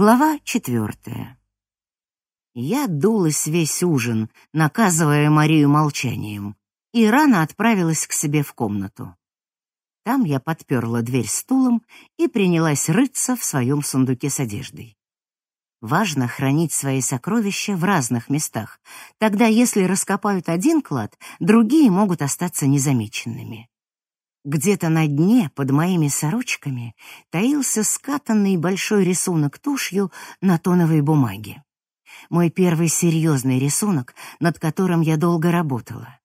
Глава четвертая. Я дулась весь ужин, наказывая Марию молчанием, и рано отправилась к себе в комнату. Там я подперла дверь стулом и принялась рыться в своем сундуке с одеждой. Важно хранить свои сокровища в разных местах. Тогда, если раскопают один клад, другие могут остаться незамеченными. Где-то на дне, под моими сорочками, таился скатанный большой рисунок тушью на тоновой бумаге. Мой первый серьезный рисунок, над которым я долго работала.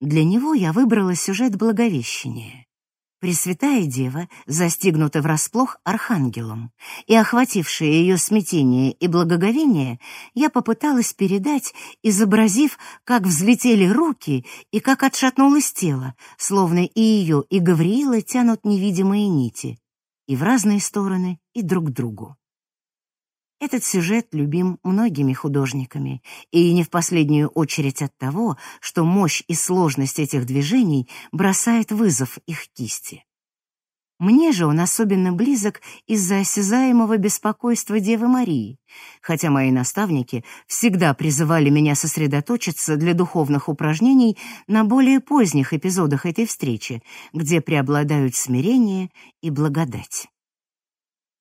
Для него я выбрала сюжет Благовещения. Пресвятая Дева застигнута врасплох архангелом, и охватившее ее смятение и благоговение я попыталась передать, изобразив, как взлетели руки и как отшатнулось тело, словно и ее, и Гавриила тянут невидимые нити, и в разные стороны, и друг к другу. Этот сюжет любим многими художниками, и не в последнюю очередь от того, что мощь и сложность этих движений бросает вызов их кисти. Мне же он особенно близок из-за осязаемого беспокойства Девы Марии, хотя мои наставники всегда призывали меня сосредоточиться для духовных упражнений на более поздних эпизодах этой встречи, где преобладают смирение и благодать.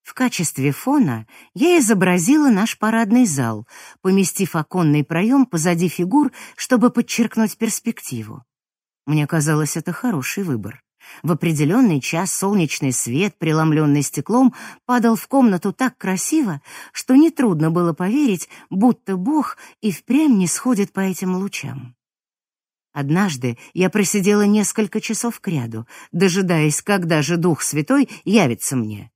В качестве фона я изобразила наш парадный зал, поместив оконный проем позади фигур, чтобы подчеркнуть перспективу. Мне казалось, это хороший выбор. В определенный час солнечный свет, преломленный стеклом, падал в комнату так красиво, что нетрудно было поверить, будто Бог и впрямь не сходит по этим лучам. Однажды я просидела несколько часов кряду, дожидаясь, когда же Дух Святой явится мне.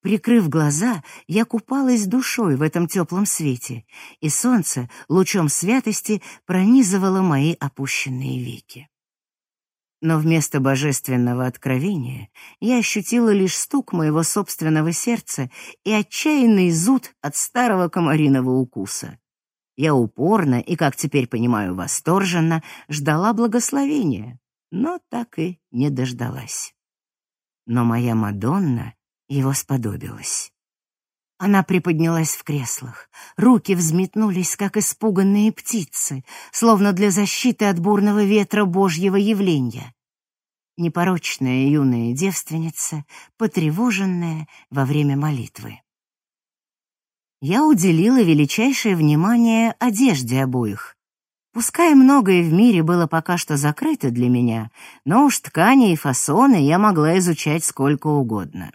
Прикрыв глаза, я купалась душой в этом теплом свете, и солнце лучом святости пронизывало мои опущенные веки. Но вместо божественного откровения я ощутила лишь стук моего собственного сердца и отчаянный зуд от старого комариного укуса. Я упорно и, как теперь понимаю, восторженно ждала благословения, но так и не дождалась. Но моя Мадонна его сподобилась. Она приподнялась в креслах, руки взметнулись, как испуганные птицы, словно для защиты от бурного ветра Божьего явления. Непорочная юная девственница, потревоженная во время молитвы. Я уделила величайшее внимание одежде обоих. Пускай многое в мире было пока что закрыто для меня, но уж ткани и фасоны я могла изучать сколько угодно.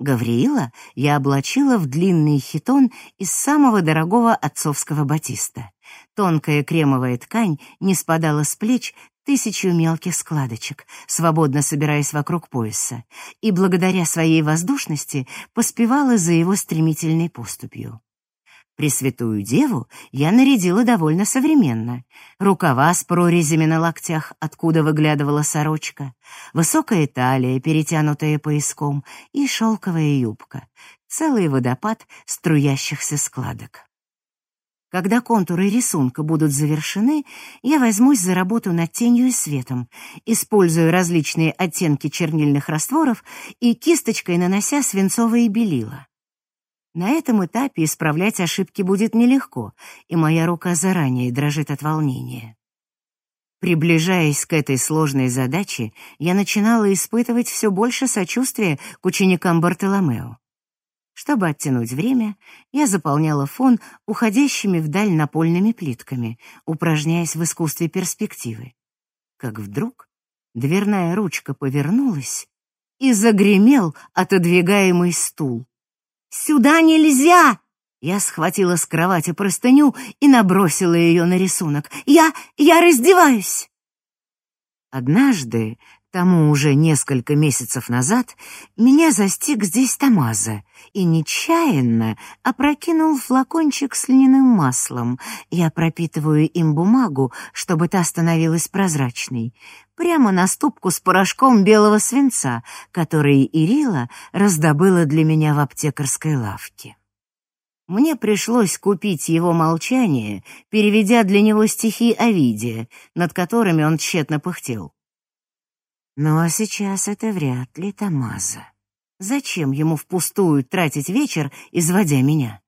Гавриила я облачила в длинный хитон из самого дорогого отцовского батиста. Тонкая кремовая ткань не спадала с плеч тысячу мелких складочек, свободно собираясь вокруг пояса, и благодаря своей воздушности поспевала за его стремительной поступью. Пресвятую Деву я нарядила довольно современно. Рукава с прорезями на локтях, откуда выглядывала сорочка, высокая талия, перетянутая пояском, и шелковая юбка. Целый водопад струящихся складок. Когда контуры рисунка будут завершены, я возьмусь за работу над тенью и светом, используя различные оттенки чернильных растворов и кисточкой нанося свинцовые белила. На этом этапе исправлять ошибки будет нелегко, и моя рука заранее дрожит от волнения. Приближаясь к этой сложной задаче, я начинала испытывать все больше сочувствия к ученикам Бартоломео. Чтобы оттянуть время, я заполняла фон уходящими вдаль напольными плитками, упражняясь в искусстве перспективы. Как вдруг дверная ручка повернулась, и загремел отодвигаемый стул. «Сюда нельзя!» Я схватила с кровати простыню и набросила ее на рисунок. «Я... я раздеваюсь!» Однажды, тому уже несколько месяцев назад, меня застиг здесь Тамаза и нечаянно опрокинул флакончик с льняным маслом. Я пропитываю им бумагу, чтобы та становилась прозрачной прямо на ступку с порошком белого свинца, который Ирила раздобыла для меня в аптекарской лавке. Мне пришлось купить его молчание, переведя для него стихи Овидия, над которыми он тщетно пыхтел. А сейчас это вряд ли Тамаза. Зачем ему впустую тратить вечер, изводя меня?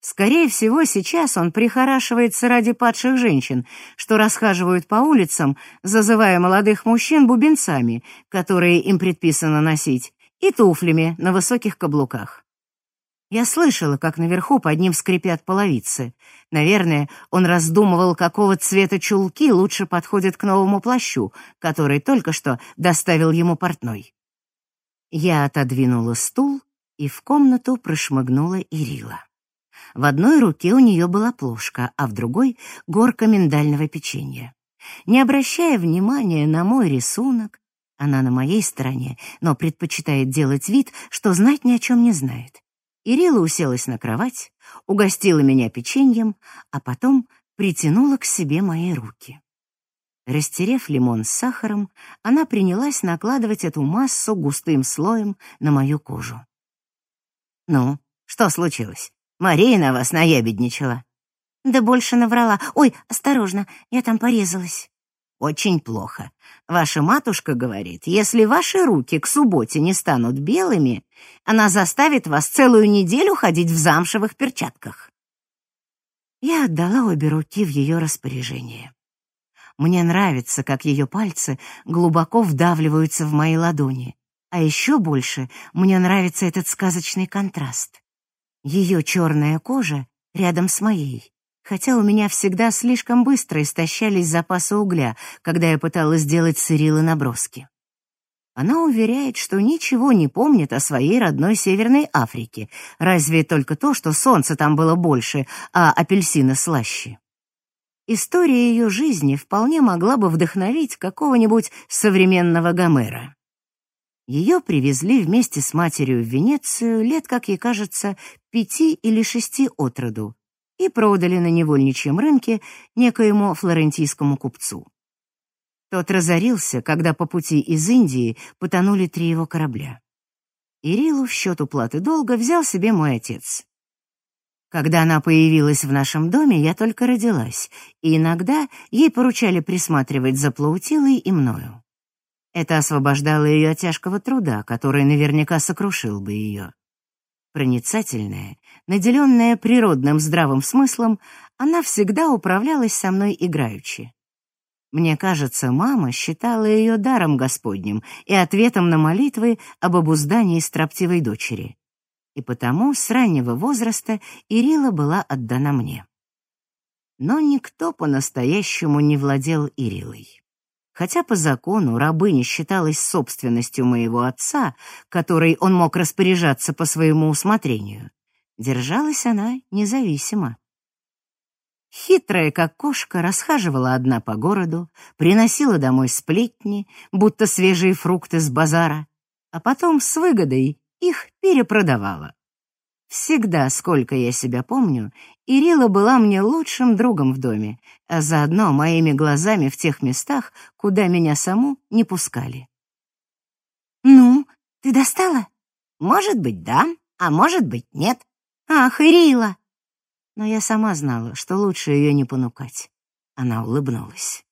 Скорее всего, сейчас он прихорашивается ради падших женщин, что расхаживают по улицам, зазывая молодых мужчин бубенцами, которые им предписано носить, и туфлями на высоких каблуках. Я слышала, как наверху под ним скрипят половицы. Наверное, он раздумывал, какого цвета чулки лучше подходят к новому плащу, который только что доставил ему портной. Я отодвинула стул, и в комнату прошмыгнула Ирила. В одной руке у нее была плошка, а в другой — горка миндального печенья. Не обращая внимания на мой рисунок, она на моей стороне, но предпочитает делать вид, что знать ни о чем не знает. Ирила уселась на кровать, угостила меня печеньем, а потом притянула к себе мои руки. Растерев лимон с сахаром, она принялась накладывать эту массу густым слоем на мою кожу. «Ну, что случилось? Мария на вас наябедничала». «Да больше наврала. Ой, осторожно, я там порезалась». «Очень плохо. Ваша матушка говорит, если ваши руки к субботе не станут белыми, она заставит вас целую неделю ходить в замшевых перчатках». Я отдала обе руки в ее распоряжение. Мне нравится, как ее пальцы глубоко вдавливаются в мои ладони. А еще больше мне нравится этот сказочный контраст. Ее черная кожа рядом с моей, хотя у меня всегда слишком быстро истощались запасы угля, когда я пыталась сделать сырилы наброски. Она уверяет, что ничего не помнит о своей родной Северной Африке, разве только то, что солнца там было больше, а апельсины слаще. История ее жизни вполне могла бы вдохновить какого-нибудь современного Гомера. Ее привезли вместе с матерью в Венецию лет, как ей кажется, пяти или шести от роду и продали на невольничьем рынке некоему флорентийскому купцу. Тот разорился, когда по пути из Индии потонули три его корабля. Ирилу в счет уплаты долга взял себе мой отец. Когда она появилась в нашем доме, я только родилась, и иногда ей поручали присматривать за Плаутилой и мною. Это освобождало ее от тяжкого труда, который наверняка сокрушил бы ее. Проницательная, наделенная природным здравым смыслом, она всегда управлялась со мной играючи. Мне кажется, мама считала ее даром Господним и ответом на молитвы об обуздании строптивой дочери и потому с раннего возраста Ирила была отдана мне. Но никто по-настоящему не владел Ирилой. Хотя по закону рабыня считалась собственностью моего отца, которой он мог распоряжаться по своему усмотрению, держалась она независимо. Хитрая, как кошка, расхаживала одна по городу, приносила домой сплетни, будто свежие фрукты с базара, а потом с выгодой их перепродавала. Всегда, сколько я себя помню, Ирила была мне лучшим другом в доме, а заодно моими глазами в тех местах, куда меня саму не пускали. «Ну, ты достала?» «Может быть, да, а может быть, нет». «Ах, Ирила!» Но я сама знала, что лучше ее не понукать. Она улыбнулась.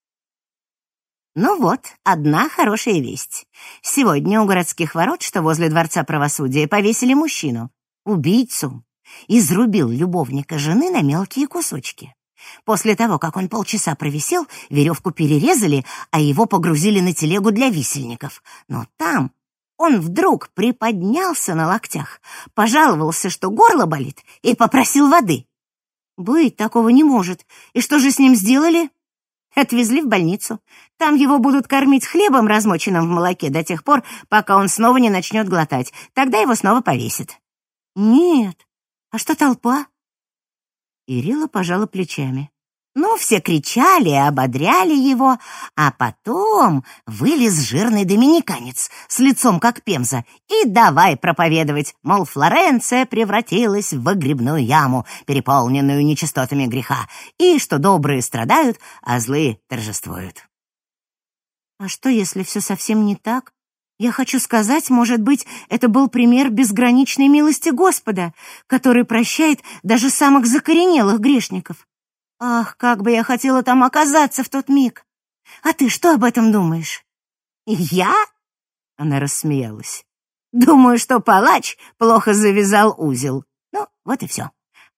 Ну вот, одна хорошая весть. Сегодня у городских ворот, что возле Дворца правосудия, повесили мужчину, убийцу. Изрубил любовника жены на мелкие кусочки. После того, как он полчаса провисел, веревку перерезали, а его погрузили на телегу для висельников. Но там он вдруг приподнялся на локтях, пожаловался, что горло болит, и попросил воды. Быть такого не может. И что же с ним сделали? Отвезли в больницу. Там его будут кормить хлебом, размоченным в молоке, до тех пор, пока он снова не начнет глотать. Тогда его снова повесят. Нет. А что толпа? Ирила пожала плечами. Ну, все кричали и ободряли его, а потом вылез жирный доминиканец с лицом как пемза и давай проповедовать, мол, Флоренция превратилась в выгребную яму, переполненную нечистотами греха, и что добрые страдают, а злые торжествуют. А что, если все совсем не так? Я хочу сказать, может быть, это был пример безграничной милости Господа, который прощает даже самых закоренелых грешников. Ах, как бы я хотела там оказаться в тот миг! А ты что об этом думаешь? Я? Она рассмеялась. Думаю, что палач плохо завязал узел. Ну, вот и все.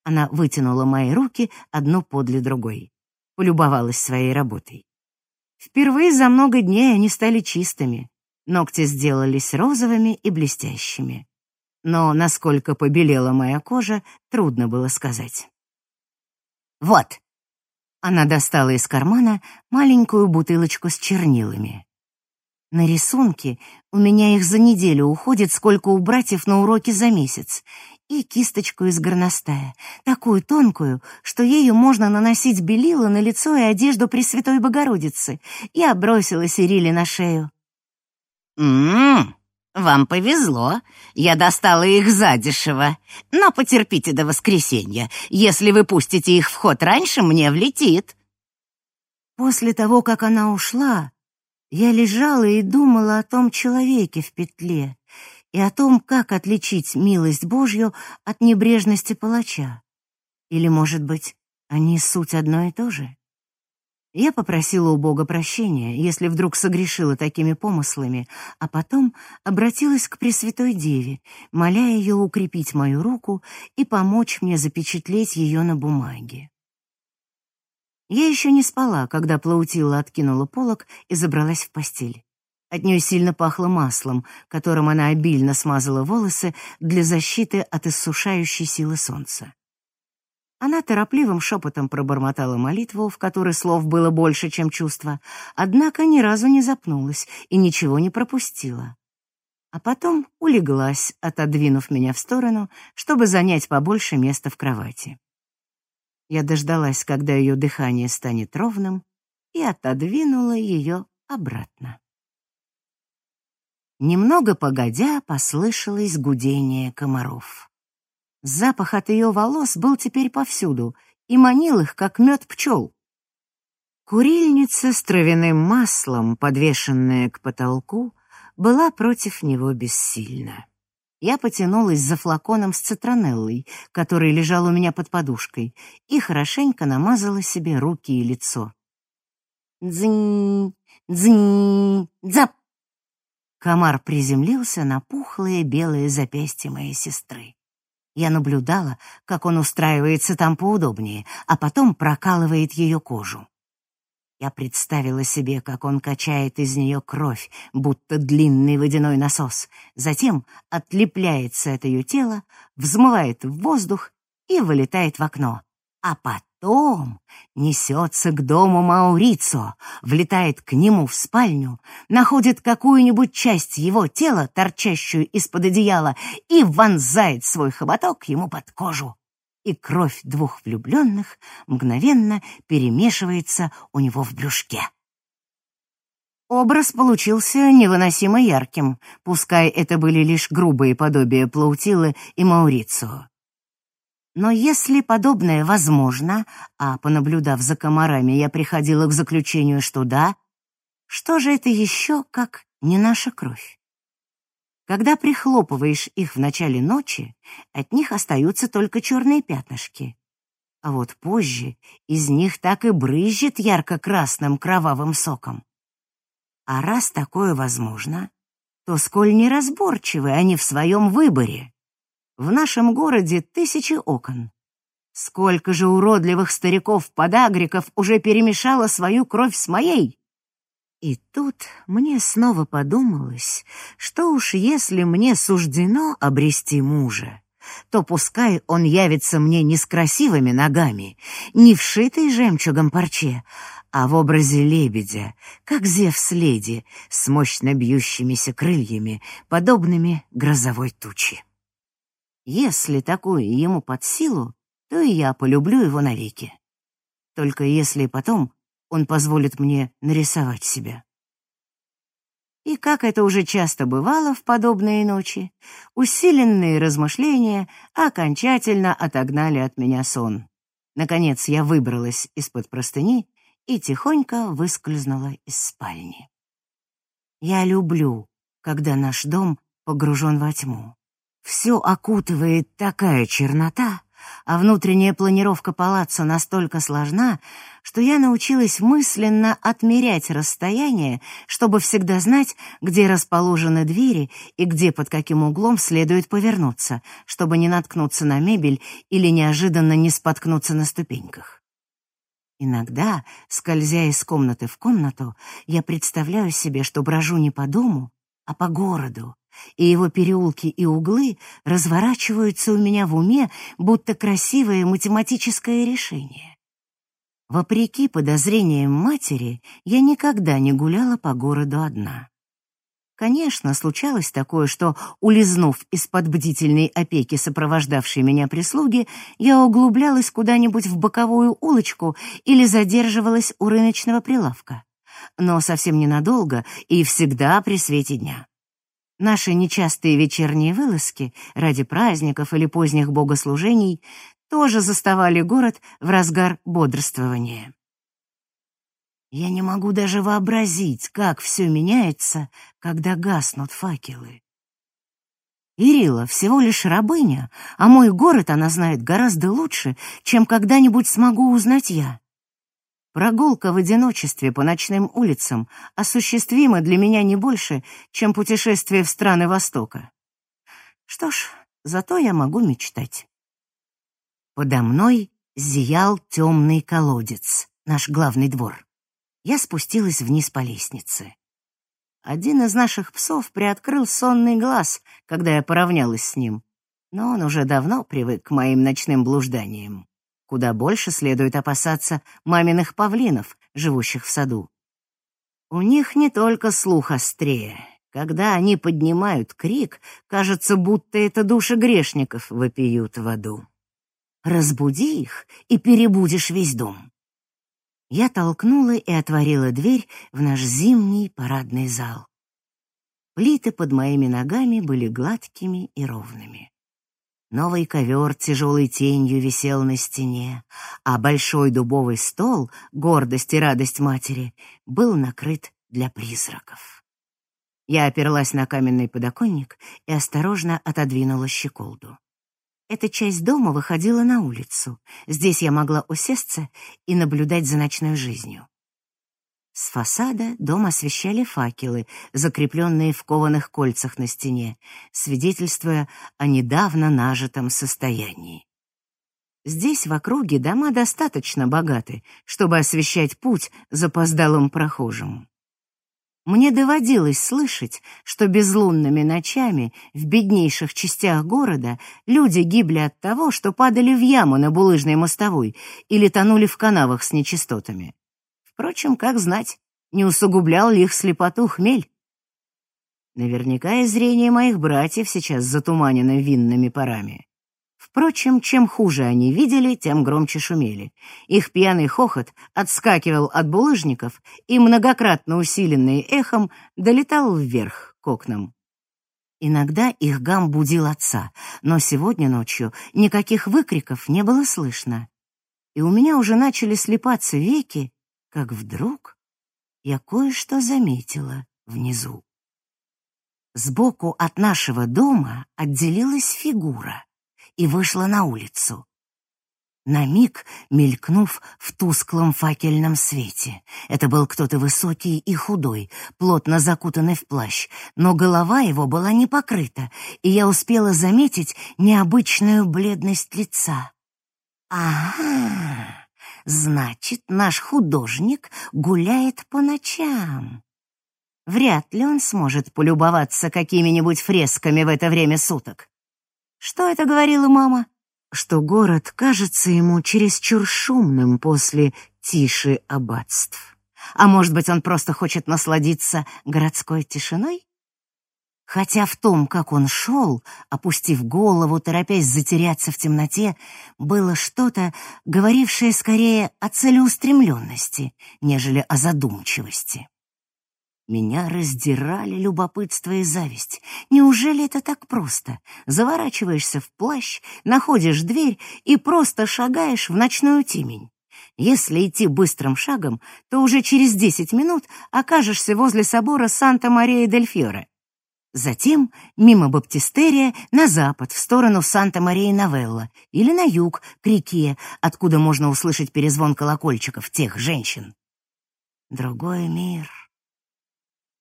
Она вытянула мои руки одну подле другой. Полюбовалась своей работой. Впервые за много дней они стали чистыми. Ногти сделались розовыми и блестящими. Но насколько побелела моя кожа, трудно было сказать. «Вот!» Она достала из кармана маленькую бутылочку с чернилами. На рисунке у меня их за неделю уходит, сколько у братьев на уроке за месяц, и кисточку из горностая, такую тонкую, что ею можно наносить белила на лицо и одежду Пресвятой Богородицы. Я бросила Сирили на шею. «М-м, вам повезло. Я достала их задешево. Но потерпите до воскресенья. Если вы пустите их в ход раньше, мне влетит». После того, как она ушла, я лежала и думала о том человеке в петле и о том, как отличить милость Божью от небрежности палача. Или, может быть, они суть одно и то же? Я попросила у Бога прощения, если вдруг согрешила такими помыслами, а потом обратилась к Пресвятой Деве, моля ее укрепить мою руку и помочь мне запечатлеть ее на бумаге. Я еще не спала, когда Плаутила откинула полог и забралась в постель. От нее сильно пахло маслом, которым она обильно смазала волосы для защиты от иссушающей силы солнца. Она торопливым шепотом пробормотала молитву, в которой слов было больше, чем чувства, однако ни разу не запнулась и ничего не пропустила. А потом улеглась, отодвинув меня в сторону, чтобы занять побольше места в кровати. Я дождалась, когда ее дыхание станет ровным, и отодвинула ее обратно. Немного погодя послышалось гудение комаров. Запах от ее волос был теперь повсюду и манил их, как мед пчел. Курильница с травяным маслом, подвешенная к потолку, была против него бессильна. Я потянулась за флаконом с цитронеллой, который лежал у меня под подушкой, и хорошенько намазала себе руки и лицо. Дзынь, дзынь, дзап! Комар приземлился на пухлые белые запястья моей сестры. Я наблюдала, как он устраивается там поудобнее, а потом прокалывает ее кожу. Я представила себе, как он качает из нее кровь, будто длинный водяной насос, затем отлепляется от ее тела, взмывает в воздух и вылетает в окно. А потом несется к дому Маурицо, влетает к нему в спальню, находит какую-нибудь часть его тела, торчащую из-под одеяла, и вонзает свой хоботок ему под кожу и кровь двух влюбленных мгновенно перемешивается у него в брюшке. Образ получился невыносимо ярким, пускай это были лишь грубые подобия Плаутилы и Маурицио. Но если подобное возможно, а понаблюдав за комарами, я приходила к заключению, что да, что же это еще, как не наша кровь? Когда прихлопываешь их в начале ночи, от них остаются только черные пятнышки. А вот позже из них так и брызжет ярко-красным кровавым соком. А раз такое возможно, то сколь неразборчивы они в своем выборе. В нашем городе тысячи окон. Сколько же уродливых стариков-подагриков уже перемешало свою кровь с моей? И тут мне снова подумалось, что уж если мне суждено обрести мужа, то пускай он явится мне не с красивыми ногами, не вшитой жемчугом парче, а в образе лебедя, как Зевс-леди, с мощно бьющимися крыльями, подобными грозовой тучи. Если такое ему под силу, то и я полюблю его навеки. Только если потом он позволит мне нарисовать себя. И как это уже часто бывало в подобные ночи, усиленные размышления окончательно отогнали от меня сон. Наконец я выбралась из-под простыни и тихонько выскользнула из спальни. Я люблю, когда наш дом погружен во тьму. Все окутывает такая чернота, а внутренняя планировка палаццо настолько сложна, что я научилась мысленно отмерять расстояние, чтобы всегда знать, где расположены двери и где под каким углом следует повернуться, чтобы не наткнуться на мебель или неожиданно не споткнуться на ступеньках. Иногда, скользя из комнаты в комнату, я представляю себе, что брожу не по дому, а по городу, и его переулки и углы разворачиваются у меня в уме, будто красивое математическое решение. Вопреки подозрениям матери, я никогда не гуляла по городу одна. Конечно, случалось такое, что, улизнув из-под бдительной опеки сопровождавшей меня прислуги, я углублялась куда-нибудь в боковую улочку или задерживалась у рыночного прилавка. Но совсем ненадолго и всегда при свете дня. Наши нечастые вечерние вылазки ради праздников или поздних богослужений тоже заставали город в разгар бодрствования. Я не могу даже вообразить, как все меняется, когда гаснут факелы. Ирила всего лишь рабыня, а мой город она знает гораздо лучше, чем когда-нибудь смогу узнать я. Прогулка в одиночестве по ночным улицам осуществима для меня не больше, чем путешествие в страны Востока. Что ж, зато я могу мечтать. Подо мной зиял темный колодец, наш главный двор я спустилась вниз по лестнице. Один из наших псов приоткрыл сонный глаз, когда я поравнялась с ним, но он уже давно привык к моим ночным блужданиям. Куда больше следует опасаться маминых павлинов, живущих в саду. У них не только слух острее. Когда они поднимают крик, кажется, будто это души грешников вопиют в аду. Разбуди их, и перебудешь весь дом. Я толкнула и отворила дверь в наш зимний парадный зал. Плиты под моими ногами были гладкими и ровными. Новый ковер тяжелой тенью висел на стене, а большой дубовый стол, гордость и радость матери, был накрыт для призраков. Я оперлась на каменный подоконник и осторожно отодвинула щеколду. Эта часть дома выходила на улицу. Здесь я могла усесться и наблюдать за ночной жизнью. С фасада дом освещали факелы, закрепленные в кованых кольцах на стене, свидетельствуя о недавно нажитом состоянии. Здесь в округе дома достаточно богаты, чтобы освещать путь запоздалым прохожим. Мне доводилось слышать, что безлунными ночами в беднейших частях города люди гибли от того, что падали в яму на булыжной мостовой или тонули в канавах с нечистотами. Впрочем, как знать, не усугублял ли их слепоту хмель? Наверняка и зрение моих братьев сейчас затуманено винными парами. Впрочем, чем хуже они видели, тем громче шумели. Их пьяный хохот отскакивал от булыжников и, многократно усиленный эхом, долетал вверх к окнам. Иногда их гам будил отца, но сегодня ночью никаких выкриков не было слышно. И у меня уже начали слепаться веки, как вдруг я кое-что заметила внизу. Сбоку от нашего дома отделилась фигура и вышла на улицу. На миг мелькнув в тусклом факельном свете. Это был кто-то высокий и худой, плотно закутанный в плащ, но голова его была не покрыта, и я успела заметить необычную бледность лица. «Ага, значит, наш художник гуляет по ночам». Вряд ли он сможет полюбоваться какими-нибудь фресками в это время суток. Что это говорила мама? Что город кажется ему чересчур шумным после тиши аббатств. А может быть, он просто хочет насладиться городской тишиной? Хотя в том, как он шел, опустив голову, торопясь затеряться в темноте, было что-то, говорившее скорее о целеустремленности, нежели о задумчивости. Меня раздирали любопытство и зависть. Неужели это так просто? Заворачиваешься в плащ, находишь дверь и просто шагаешь в ночную темень. Если идти быстрым шагом, то уже через десять минут окажешься возле собора Санта-Мария-дель-Фьоре. Затем мимо Баптистерия на запад, в сторону Санта-Мария-Новелла, или на юг, к реке, откуда можно услышать перезвон колокольчиков тех женщин. Другой мир.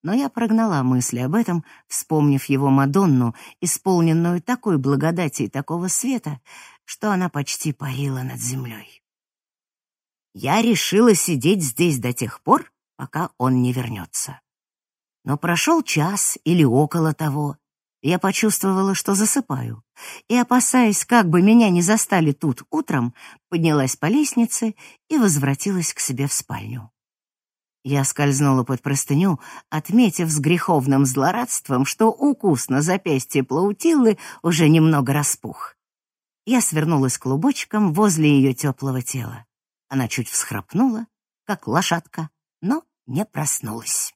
Но я прогнала мысли об этом, вспомнив его Мадонну, исполненную такой благодати и такого света, что она почти парила над землей. Я решила сидеть здесь до тех пор, пока он не вернется. Но прошел час или около того. Я почувствовала, что засыпаю, и, опасаясь, как бы меня не застали тут утром, поднялась по лестнице и возвратилась к себе в спальню. Я скользнула под простыню, отметив с греховным злорадством, что укус на запястье Плаутиллы уже немного распух. Я свернулась клубочком возле ее теплого тела. Она чуть всхрапнула, как лошадка, но не проснулась.